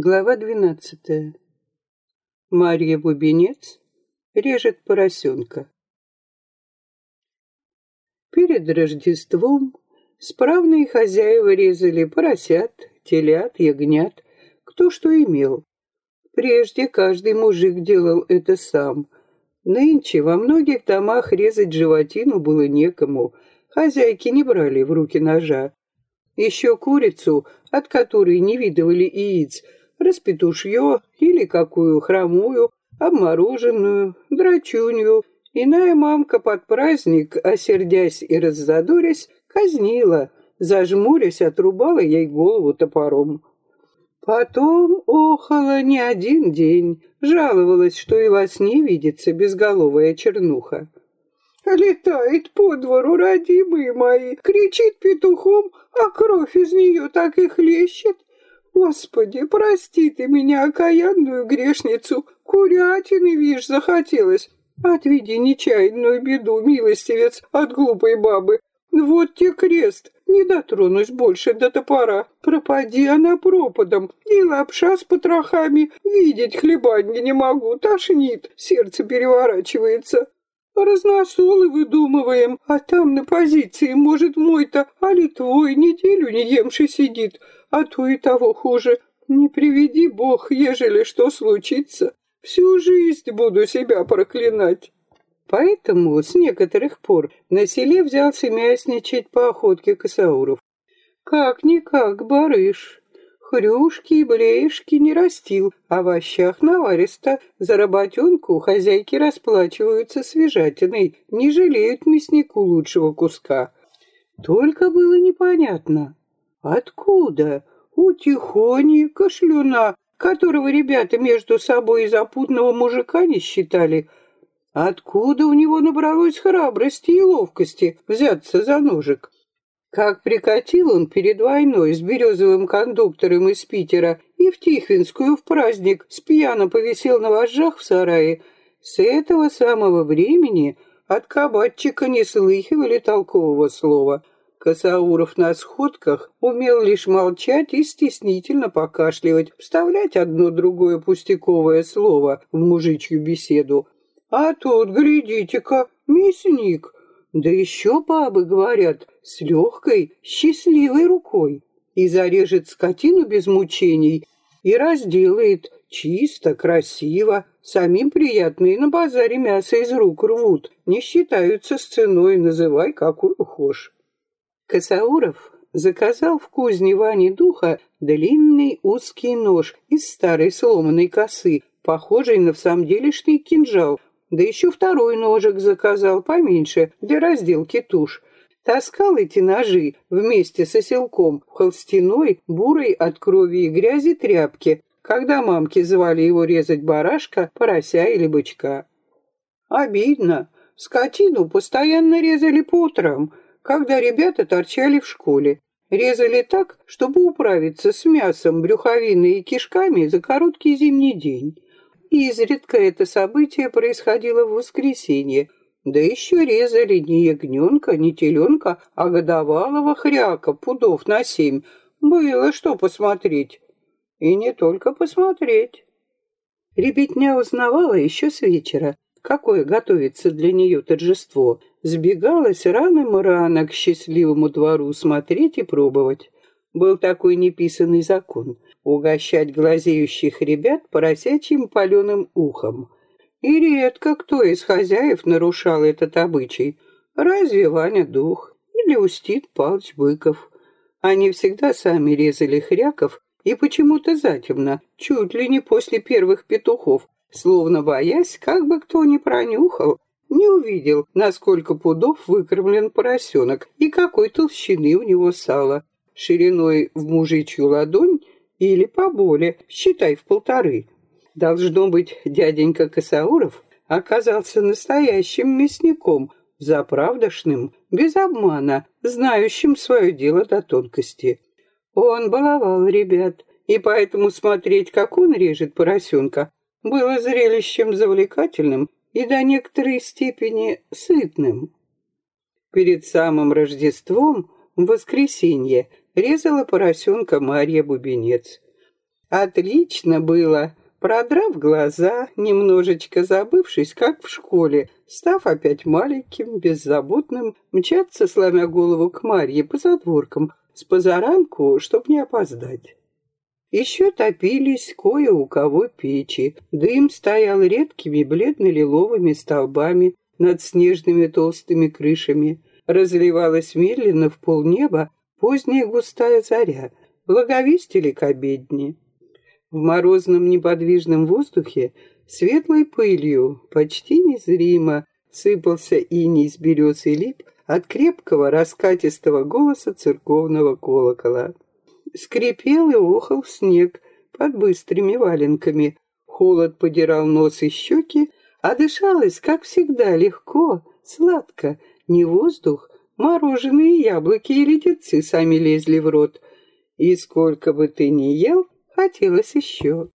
Глава двенадцатая. Марья Бубенец режет поросенка. Перед Рождеством справные хозяева резали поросят, телят, ягнят, кто что имел. Прежде каждый мужик делал это сам. Нынче во многих домах резать животину было некому, хозяйки не брали в руки ножа. Еще курицу, от которой не видывали яиц, распетушье или какую хромую, обмороженную, драчунью. Иная мамка под праздник, осердясь и раззадорясь, казнила, зажмурясь, отрубала ей голову топором. Потом охала не один день, жаловалась, что и во сне видится безголовая чернуха. Летает по двору, родимые мои, кричит петухом, а кровь из нее так и хлещет. Господи, прости ты меня, окаянную грешницу, курятины, вишь, захотелось. Отведи нечаянную беду, милостивец, от глупой бабы. Вот те крест, не дотронусь больше до топора. Пропади она пропадом, и лапша с потрохами, видеть хлебанья не могу, тошнит, сердце переворачивается. Разносолы выдумываем, а там на позиции, может, мой-то, али твой неделю не емши сидит а то и того хуже. Не приведи Бог, ежели что случится, всю жизнь буду себя проклинать. Поэтому с некоторых пор на селе взялся мясничать по охотке косауров. Как-никак барыш. Хрюшки и блеешки не растил, а в овощах наваристо. За работенку хозяйки расплачиваются свежатиной, не жалеют мяснику лучшего куска. Только было непонятно, Откуда? У Тихони, кашлюна, которого ребята между собой из запутного мужика не считали. Откуда у него набралось храбрости и ловкости взяться за ножик? Как прикатил он перед войной с березовым кондуктором из Питера и в Тихвинскую в праздник с пьяно повисел на вожжах в сарае, с этого самого времени от кабатчика не слыхивали толкового слова — Косауров на сходках умел лишь молчать и стеснительно покашливать, вставлять одно-другое пустяковое слово в мужичью беседу. А тут, глядите-ка, мясник, да еще бабы говорят, с легкой, счастливой рукой. И зарежет скотину без мучений, и разделает чисто, красиво. Самим приятно, и на базаре мясо из рук рвут, не считаются с ценой, называй какую хошь. Косауров заказал в кузне Вани Духа длинный узкий нож из старой сломанной косы, похожий на в самом делешный кинжал, да еще второй ножик заказал поменьше для разделки туш. Таскал эти ножи вместе с оселком в холстяной, бурой от крови и грязи тряпке, когда мамки звали его резать барашка, порося или бычка. Обидно. Скотину постоянно резали по утрам — когда ребята торчали в школе. Резали так, чтобы управиться с мясом, брюховиной и кишками за короткий зимний день. И изредка это событие происходило в воскресенье. Да еще резали не ягненка, не теленка, а годовалого хряка, пудов на семь. Было что посмотреть. И не только посмотреть. Ребятня узнавала еще с вечера, какое готовится для нее торжество, сбегалась рано-рано к счастливому двору смотреть и пробовать. Был такой неписанный закон — угощать глазеющих ребят поросячьим паленым ухом. И редко кто из хозяев нарушал этот обычай. Разве Ваня Дух или Устит Палыч Быков? Они всегда сами резали хряков и почему-то затемно, чуть ли не после первых петухов, словно боясь, как бы кто ни пронюхал, не увидел, насколько пудов выкормлен поросенок и какой толщины у него сало, шириной в мужичью ладонь или поболее, считай в полторы. Должно быть, дяденька Косауров оказался настоящим мясником, заправдошным, без обмана, знающим свое дело до тонкости. Он баловал ребят, и поэтому смотреть, как он режет поросенка, было зрелищем завлекательным и до некоторой степени сытным. Перед самым Рождеством, в воскресенье, резала поросенка Марья Бубенец. Отлично было. Продрав глаза, немножечко забывшись, как в школе, став опять маленьким, беззаботным, мчаться, сломя голову к Марье по задворкам, с позаранку, чтоб не опоздать. Еще топились кое у кого печи, дым стоял редкими бледно-лиловыми столбами над снежными толстыми крышами, разливалась медленно в полнеба поздняя густая заря, благовестили к обедне. В морозном неподвижном воздухе светлой пылью, почти незримо, сыпался иней с берез и лип от крепкого раскатистого голоса церковного колокола. Скрипел и охал снег под быстрыми валенками. Холод подирал нос и щеки, а дышалось, как всегда, легко, сладко. Не воздух, мороженые яблоки и леденцы сами лезли в рот. И сколько бы ты ни ел, Хотелось еще.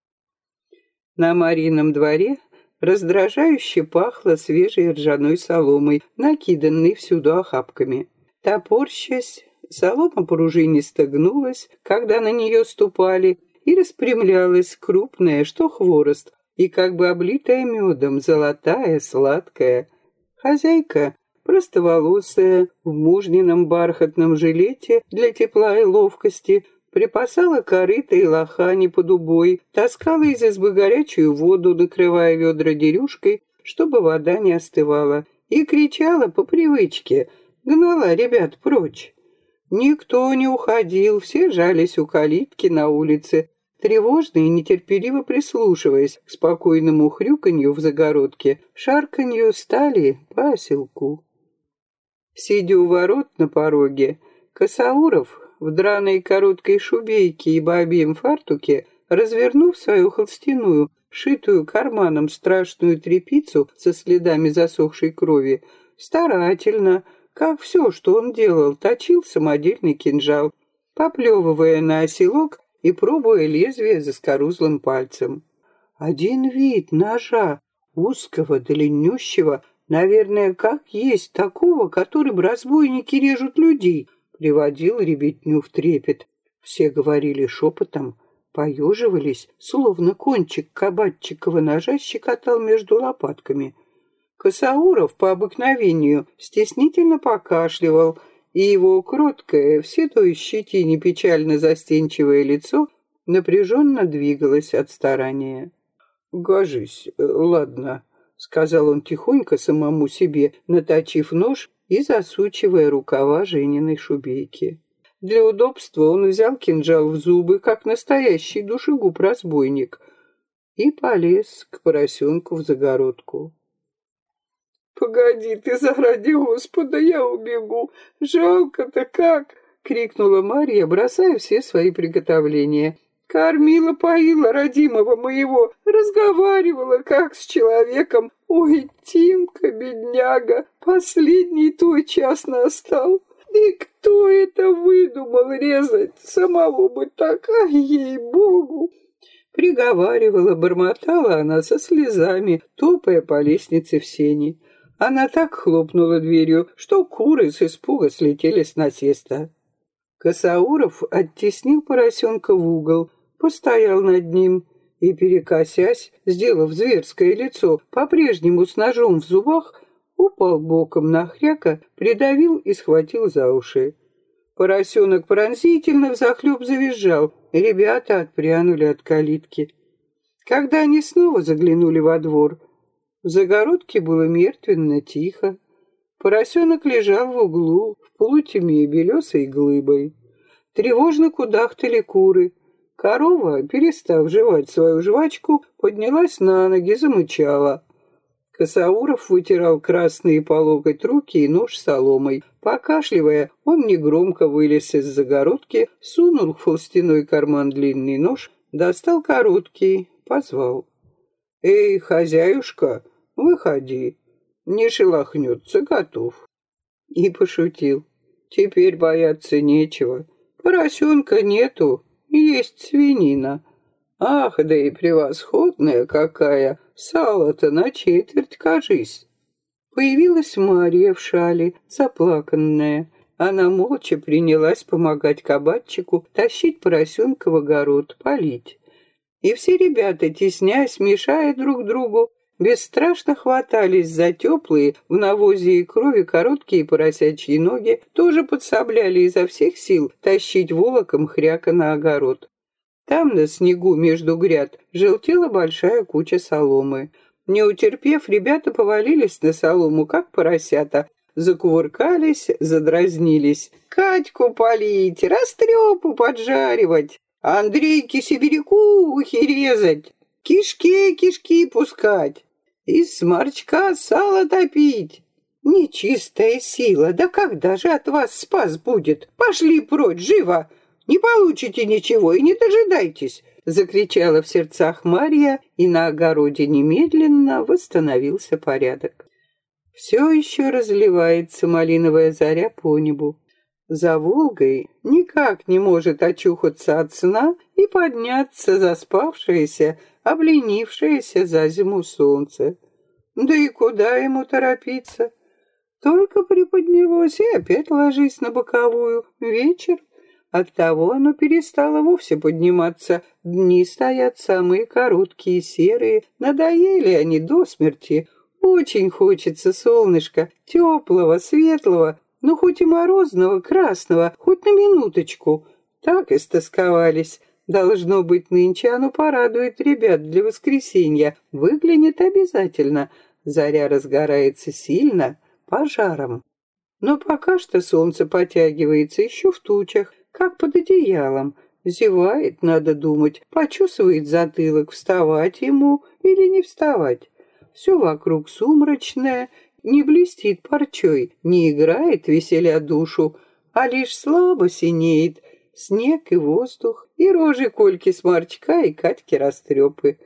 На Марином дворе раздражающе пахло свежей ржаной соломой, накиданной всюду охапками. Топорщась, солома пружинисто гнулась, когда на нее ступали, и распрямлялась крупная, что хворост, и как бы облитая медом, золотая, сладкая. Хозяйка, простоволосая, в мужнином бархатном жилете для тепла и ловкости, Припасала корыто и лохани под убой, таскала из избы горячую воду, накрывая ведра дерюшкой, чтобы вода не остывала, и кричала по привычке, гнала ребят прочь. Никто не уходил, все жались у калитки на улице, тревожно и нетерпеливо прислушиваясь к спокойному хрюканью в загородке, шарканью стали по оселку. Сидя у ворот на пороге, Косауров, в драной короткой шубейке и бабьем фартуке, развернув свою холстяную, шитую карманом страшную трепицу со следами засохшей крови, старательно, как все, что он делал, точил самодельный кинжал, поплевывая на оселок и пробуя лезвие за скорузлым пальцем. Один вид ножа, узкого, длиннющего, наверное, как есть такого, которым разбойники режут людей — приводил ребятню в трепет. Все говорили шепотом, поеживались, словно кончик кабатчикова ножа щекотал между лопатками. Косауров по обыкновению стеснительно покашливал, и его кроткое, все то щетине печально застенчивое лицо напряженно двигалось от старания. «Гожись, э, ладно», — сказал он тихонько самому себе, наточив нож и засучивая рукава Жениной шубейки. Для удобства он взял кинжал в зубы, как настоящий душегуб-разбойник, и полез к поросенку в загородку. «Погоди ты, заради Господа, я убегу! Жалко-то как!» — крикнула Марья, бросая все свои приготовления — Кормила, поила родимого моего, разговаривала как с человеком. Ой, Тимка, бедняга, последний твой час настал. И кто это выдумал резать? Самого бы так, а ей-богу!» Приговаривала, бормотала она со слезами, топая по лестнице в сени. Она так хлопнула дверью, что куры с испуга слетели с насеста. Косауров оттеснил поросенка в угол, постоял над ним и, перекосясь, сделав зверское лицо, по-прежнему с ножом в зубах, упал боком на хряка, придавил и схватил за уши. Поросенок пронзительно взахлеб завизжал, ребята отпрянули от калитки. Когда они снова заглянули во двор, в загородке было мертвенно тихо. Поросенок лежал в углу, в полутьме белесой глыбой. Тревожно кудахтали куры, Корова, перестав жевать свою жвачку, поднялась на ноги, замычала. Косауров вытирал красные по локоть руки и нож соломой. Покашливая, он негромко вылез из загородки, сунул в холстяной карман длинный нож, достал короткий, позвал. «Эй, хозяюшка, выходи, не шелохнется, готов». И пошутил. «Теперь бояться нечего, поросенка нету, есть свинина. Ах, да и превосходная какая! Сало-то на четверть, кажись. Появилась Мария в шале, заплаканная. Она молча принялась помогать кабачику тащить поросенка в огород, полить. И все ребята, теснясь, мешая друг другу, бесстрашно хватались за теплые в навозе и крови короткие поросячьи ноги, тоже подсобляли изо всех сил тащить волоком хряка на огород. Там, на снегу между гряд, желтела большая куча соломы. Не утерпев, ребята повалились на солому, как поросята, закувыркались, задразнились. «Катьку полить, растрепу поджаривать, Андрейке сибиряку ухи резать, кишки кишки пускать, из сморчка сало топить». «Нечистая сила, да когда же от вас спас будет? Пошли прочь, живо! Не получите ничего и не дожидайтесь!» Закричала в сердцах Марья, и на огороде немедленно восстановился порядок. Все еще разливается малиновая заря по небу. За Волгой никак не может очухаться от сна и подняться заспавшееся, обленившееся за зиму солнце. Да и куда ему торопиться? Только приподнялось и опять ложись на боковую. Вечер Оттого оно перестало вовсе подниматься. Дни стоят самые короткие, серые. Надоели они до смерти. Очень хочется солнышка, теплого, светлого, ну хоть и морозного, красного, хоть на минуточку. Так истосковались. Должно быть, нынче оно порадует ребят для воскресенья. Выглянет обязательно. Заря разгорается сильно, пожаром. Но пока что солнце потягивается еще в тучах как под одеялом. Зевает, надо думать, почесывает затылок, вставать ему или не вставать. Все вокруг сумрачное, не блестит парчой, не играет веселя душу, а лишь слабо синеет снег и воздух, и рожи Кольки Сморчка и Катьки Растрепы.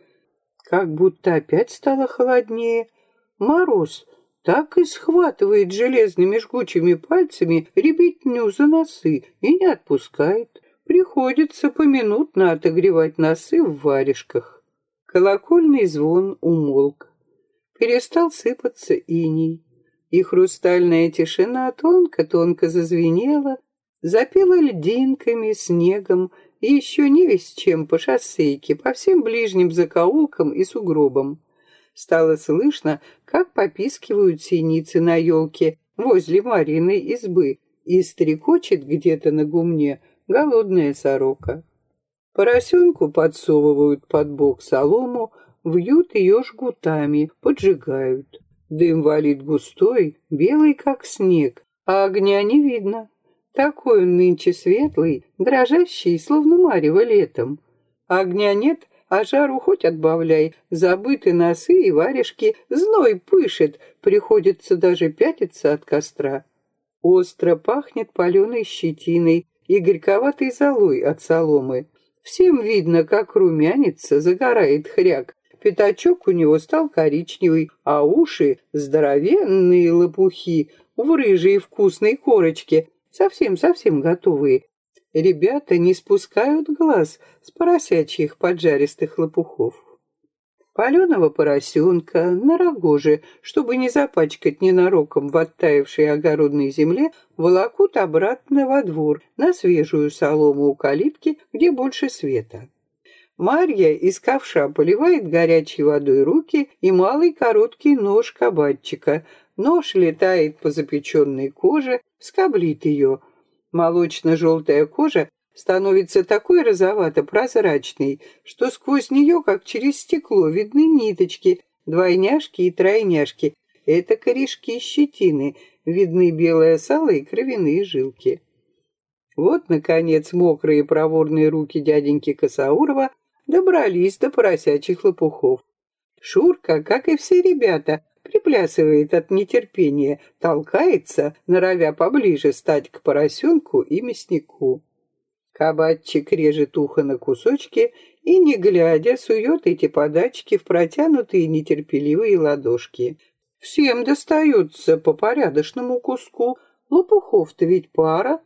Как будто опять стало холоднее. Мороз так и схватывает железными жгучими пальцами ребятню за носы и не отпускает. Приходится поминутно отогревать носы в варежках. Колокольный звон умолк. Перестал сыпаться иней, и хрустальная тишина тонко-тонко зазвенела, запела льдинками, снегом и еще не весь чем по шоссейке, по всем ближним закоулкам и сугробам. Стало слышно, как попискивают синицы на елке возле Мариной избы и стрекочет где-то на гумне голодная сорока. Поросенку подсовывают под бок солому, вьют ее жгутами, поджигают. Дым валит густой, белый, как снег, а огня не видно. Такой он нынче светлый, дрожащий, словно марево летом. Огня нет, а жару хоть отбавляй, забыты носы и варежки, зной пышет, приходится даже пятиться от костра. Остро пахнет паленой щетиной и горьковатой золой от соломы. Всем видно, как румянится, загорает хряк. Пятачок у него стал коричневый, а уши — здоровенные лопухи в рыжей вкусной корочке, совсем-совсем готовые. Ребята не спускают глаз с поросячьих поджаристых лопухов. Паленого поросенка на рогоже, чтобы не запачкать ненароком в оттаившей огородной земле, волокут обратно во двор, на свежую солому у калитки, где больше света. Марья, искавша, поливает горячей водой руки и малый короткий нож кабачика. Нож летает по запеченной коже, скоблит ее — Молочно-желтая кожа становится такой розовато-прозрачной, что сквозь нее, как через стекло, видны ниточки, двойняшки и тройняшки. Это корешки щетины, видны белое сало и кровяные жилки. Вот, наконец, мокрые проворные руки дяденьки Косаурова добрались до поросячьих лопухов. Шурка, как и все ребята, приплясывает от нетерпения, толкается, норовя поближе стать к поросенку и мяснику. Кабатчик режет ухо на кусочки и, не глядя, сует эти подачки в протянутые нетерпеливые ладошки. Всем достается по порядочному куску, лопухов-то ведь пара.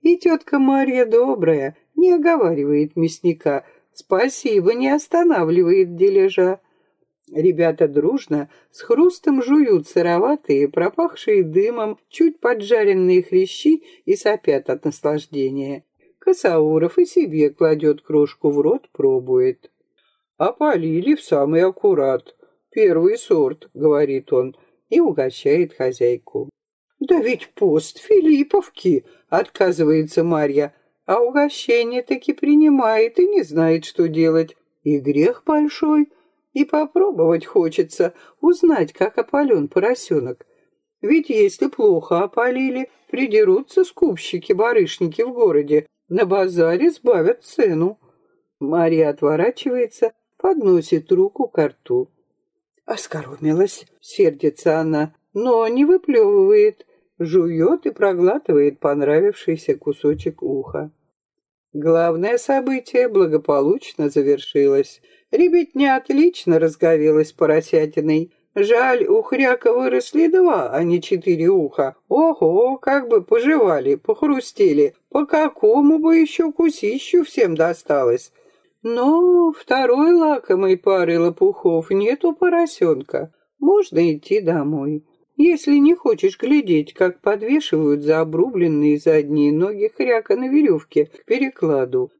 И тетка Марья добрая, не оговаривает мясника, спасибо, не останавливает дележа. Ребята дружно с хрустом жуют сыроватые, пропахшие дымом, чуть поджаренные хрящи и сопят от наслаждения. Косауров и себе кладет крошку в рот, пробует. Опалили в самый аккурат. Первый сорт, говорит он, и угощает хозяйку. Да ведь пост Филипповки, отказывается Марья, а угощение таки принимает и не знает, что делать. И грех большой, и попробовать хочется, узнать, как опален поросенок. Ведь если плохо опалили, придерутся скупщики-барышники в городе, на базаре сбавят цену. Мария отворачивается, подносит руку к рту. Оскоромилась, сердится она, но не выплевывает, жует и проглатывает понравившийся кусочек уха. Главное событие благополучно завершилось. Ребятня отлично разговелась поросятиной. Жаль, у хряка выросли два, а не четыре уха. Ого, как бы пожевали, похрустели. По какому бы еще кусищу всем досталось. Но второй лакомой пары лопухов нет у поросенка. Можно идти домой. Если не хочешь глядеть, как подвешивают за обрубленные задние ноги хряка на веревке к перекладу.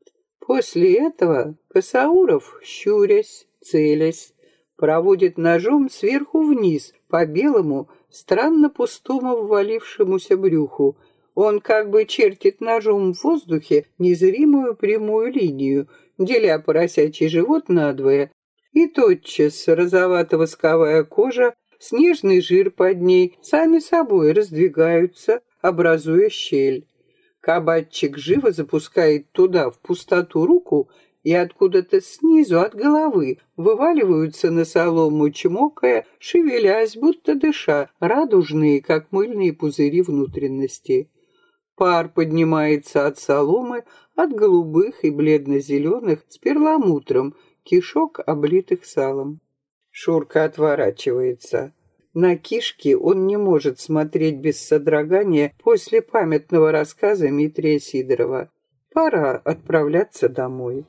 После этого Косауров, щурясь, целясь, проводит ножом сверху вниз по белому, странно пустому ввалившемуся брюху. Он как бы чертит ножом в воздухе незримую прямую линию, деля поросячий живот надвое, и тотчас розовато-восковая кожа, снежный жир под ней сами собой раздвигаются, образуя щель. Кабачик живо запускает туда, в пустоту, руку, и откуда-то снизу от головы вываливаются на солому, чмокая, шевелясь, будто дыша, радужные, как мыльные пузыри внутренности. Пар поднимается от соломы, от голубых и бледно-зеленых с перламутром, кишок, облитых салом. Шурка отворачивается. На кишки он не может смотреть без содрогания после памятного рассказа Митрия Сидорова. Пора отправляться домой.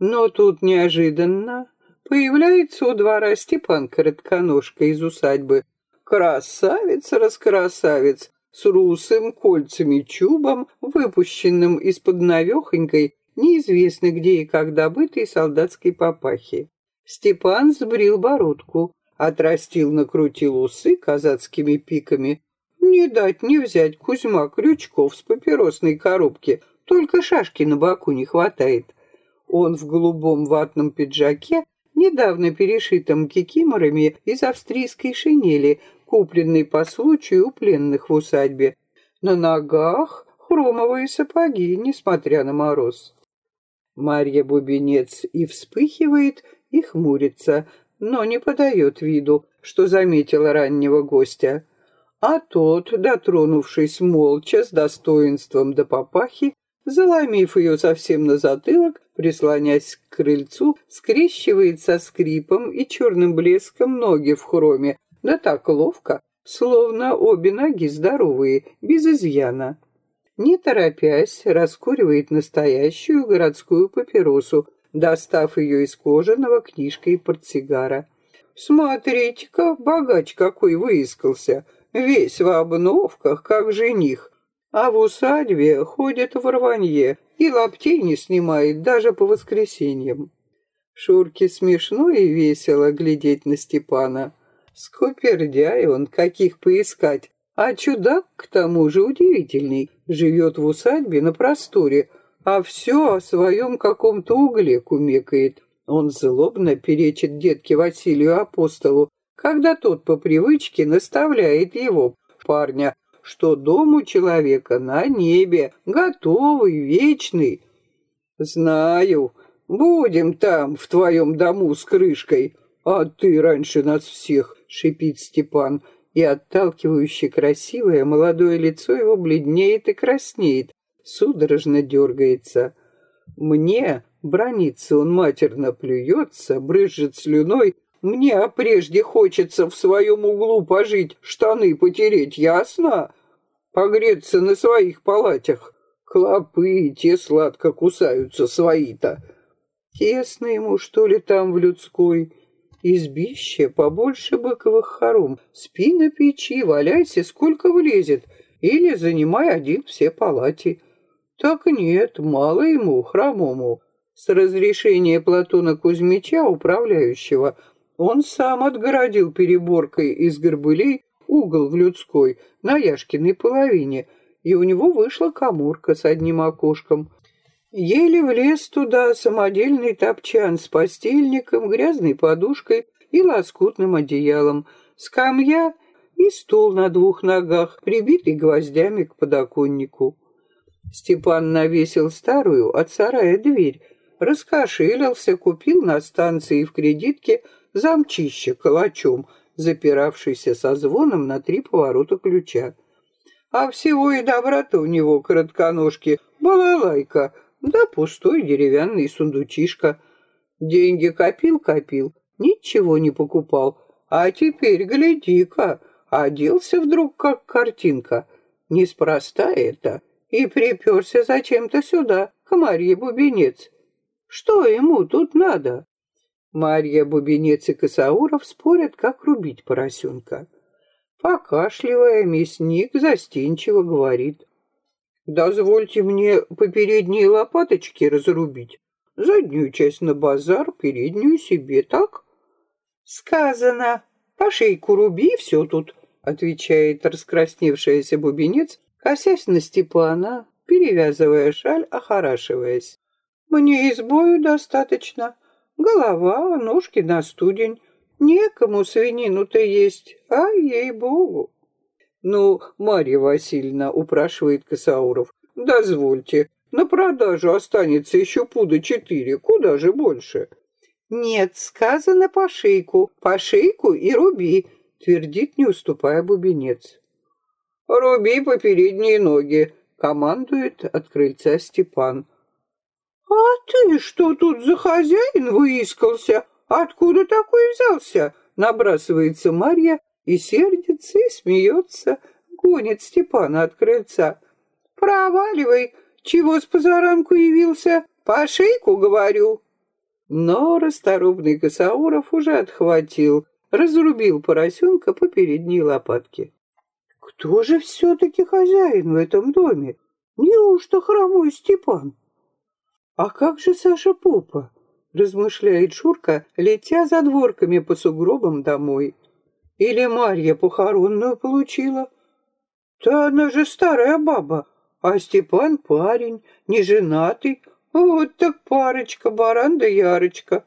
Но тут неожиданно появляется у двора Степан Коротконожка из усадьбы. Красавец-раскрасавец, с русым кольцами чубом, выпущенным из-под навехонькой, неизвестно где и как добытой солдатской папахи. Степан сбрил бородку, отрастил, накрутил усы казацкими пиками. Не дать не взять Кузьма Крючков с папиросной коробки, только шашки на боку не хватает. Он в голубом ватном пиджаке, недавно перешитом кикиморами из австрийской шинели, купленной по случаю у пленных в усадьбе. На ногах хромовые сапоги, несмотря на мороз. Марья Бубенец и вспыхивает, и хмурится, но не подает виду, что заметила раннего гостя. А тот, дотронувшись молча с достоинством до папахи, заломив ее совсем на затылок, прислонясь к крыльцу, скрещивает со скрипом и черным блеском ноги в хроме, да так ловко, словно обе ноги здоровые, без изъяна. Не торопясь, раскуривает настоящую городскую папиросу, достав ее из кожаного книжкой портсигара. «Смотрите-ка, богач какой выискался, весь в обновках, как жених, а в усадьбе ходит в рванье и лаптей не снимает даже по воскресеньям. Шурке смешно и весело глядеть на Степана. Скупердяй он, каких поискать, а чудак, к тому же, удивительный, живет в усадьбе на просторе, а все о своем каком-то угле кумекает. Он злобно перечит детке Василию Апостолу, когда тот по привычке наставляет его, парня, что дом у человека на небе, готовый, вечный. Знаю, будем там, в твоем дому с крышкой, а ты раньше нас всех, шипит Степан, и отталкивающе красивое молодое лицо его бледнеет и краснеет, судорожно дергается. Мне, бронится он матерно плюется, брызжет слюной, мне а прежде хочется в своем углу пожить, штаны потереть, ясно? Погреться на своих палатях. Клопы те сладко кусаются свои-то. Тесно ему, что ли, там в людской? Избище побольше быковых хором. Спи на печи, валяйся, сколько влезет. Или занимай один все палати. Так нет, мало ему, хромому. С разрешения Платона Кузьмича, управляющего, он сам отгородил переборкой из горбылей угол в людской на Яшкиной половине, и у него вышла коморка с одним окошком. Еле влез туда самодельный топчан с постельником, грязной подушкой и лоскутным одеялом, скамья и стул на двух ногах, прибитый гвоздями к подоконнику. Степан навесил старую от сарая дверь, раскошелился, купил на станции в кредитке замчище калачом, запиравшийся со звоном на три поворота ключа. А всего и добра-то у него коротконожки, балалайка, да пустой деревянный сундучишка. Деньги копил-копил, ничего не покупал, а теперь гляди-ка, оделся вдруг как картинка. Неспроста это, и приперся зачем-то сюда, к Марье Бубенец. Что ему тут надо? Марья Бубенец и Косауров спорят, как рубить поросенка. Покашливая, мясник застенчиво говорит. «Дозвольте мне по передней лопаточке разрубить. Заднюю часть на базар, переднюю себе, так?» «Сказано. По шейку руби, все тут», — отвечает раскрасневшаяся бубенец, косясь на Степана, перевязывая шаль, охорашиваясь. «Мне избою достаточно. Голова, ножки на студень. Некому свинину-то есть, а ей-богу». «Ну, Марья Васильевна», — упрашивает Косауров, — «дозвольте, на продажу останется еще пуда четыре, куда же больше?» «Нет, сказано по шейку, по шейку и руби», — твердит, не уступая бубенец. «Руби по передние ноги», — командует от крыльца Степан. «А ты что тут за хозяин выискался? Откуда такой взялся?» Набрасывается Марья и сердится, и смеется, гонит Степана от крыльца. «Проваливай! Чего с позаранку явился? По шейку, говорю!» Но расторопный Косауров уже отхватил, разрубил поросенка по передней лопатке. Кто же все-таки хозяин в этом доме? Неужто хромой Степан? А как же Саша Попа? Размышляет Шурка, летя за дворками по сугробам домой. Или Марья похоронную получила? Да она же старая баба, а Степан парень, не женатый, вот так парочка, баран да ярочка.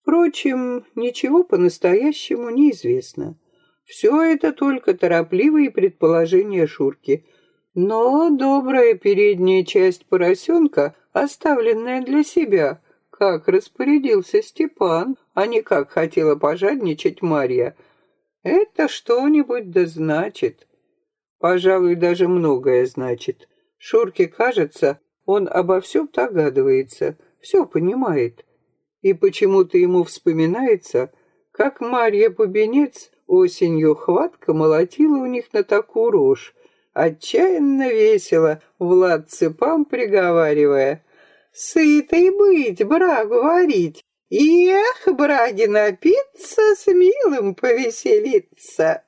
Впрочем, ничего по-настоящему не известно. Все это только торопливые предположения Шурки. Но добрая передняя часть поросенка, оставленная для себя, как распорядился Степан, а не как хотела пожадничать Марья, это что-нибудь да значит. Пожалуй, даже многое значит. Шурке кажется, он обо всем догадывается, все понимает. И почему-то ему вспоминается, как Марья Бубенец осенью хватка молотила у них на такую рожь, отчаянно весело, Влад цепам приговаривая. «Сытой быть, брагу варить, эх, браги напиться, с милым повеселиться!»